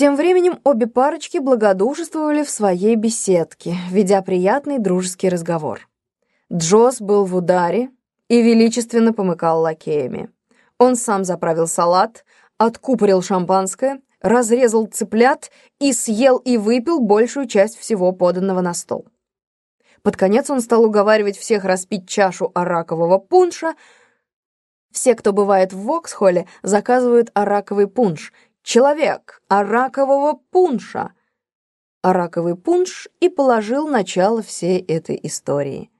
Тем временем обе парочки благодушествовали в своей беседке, ведя приятный дружеский разговор. Джосс был в ударе и величественно помыкал лакеями. Он сам заправил салат, откупорил шампанское, разрезал цыплят и съел и выпил большую часть всего поданного на стол. Под конец он стал уговаривать всех распить чашу аракового пунша. Все, кто бывает в Воксхолле, заказывают араковый пунш. Человек аракового пунша. Араковый пунш и положил начало всей этой истории.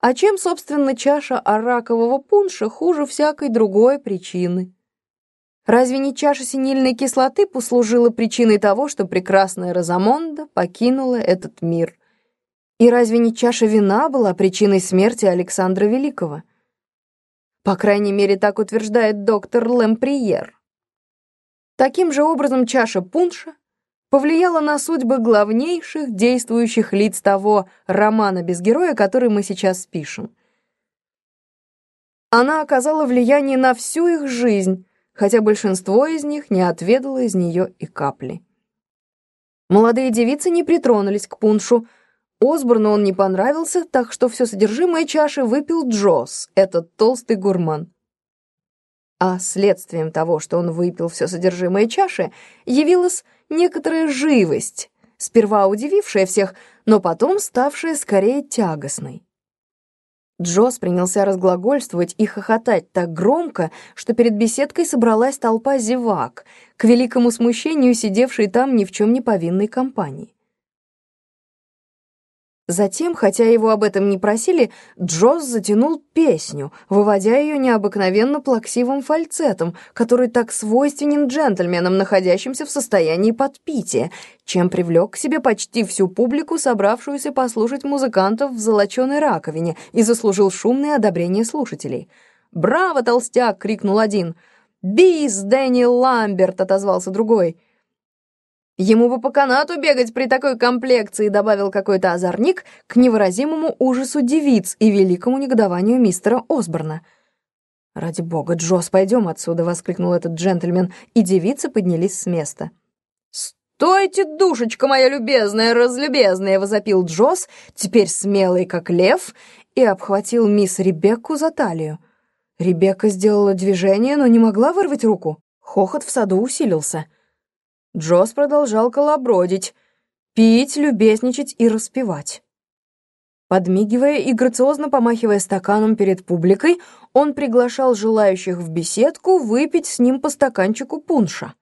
А чем, собственно, чаша аракового пунша хуже всякой другой причины? Разве не чаша синильной кислоты послужила причиной того, что прекрасная Розамонда покинула этот мир? И разве не чаша вина была причиной смерти Александра Великого? По крайней мере, так утверждает доктор Лемприер. Таким же образом чаша пунша повлияла на судьбы главнейших действующих лиц того романа без героя, который мы сейчас пишем. Она оказала влияние на всю их жизнь, хотя большинство из них не отведало из нее и капли. Молодые девицы не притронулись к пуншу, Осборну он не понравился, так что все содержимое чаши выпил Джосс, этот толстый гурман. А следствием того, что он выпил все содержимое чаши, явилась некоторая живость, сперва удивившая всех, но потом ставшая скорее тягостной. Джосс принялся разглагольствовать и хохотать так громко, что перед беседкой собралась толпа зевак, к великому смущению сидевшей там ни в чем не повинной компании. Затем, хотя его об этом не просили, Джосс затянул песню, выводя ее необыкновенно плаксивым фальцетом, который так свойственен джентльменам, находящимся в состоянии подпития, чем привлек к себе почти всю публику, собравшуюся послушать музыкантов в золоченой раковине, и заслужил шумное одобрение слушателей. «Браво, толстяк!» — крикнул один. «Бис, Дэнни Ламберт!» — отозвался другой. Ему бы по канату бегать при такой комплекции, добавил какой-то озорник к невыразимому ужасу девиц и великому негодованию мистера Осборна. «Ради бога, Джосс, пойдем отсюда!» — воскликнул этот джентльмен, и девицы поднялись с места. «Стойте, душечка моя любезная, разлюбезная!» — возопил Джосс, теперь смелый, как лев, и обхватил мисс Ребекку за талию. Ребекка сделала движение, но не могла вырвать руку. Хохот в саду усилился — Джосс продолжал колобродить, пить, любезничать и распевать. Подмигивая и грациозно помахивая стаканом перед публикой, он приглашал желающих в беседку выпить с ним по стаканчику пунша.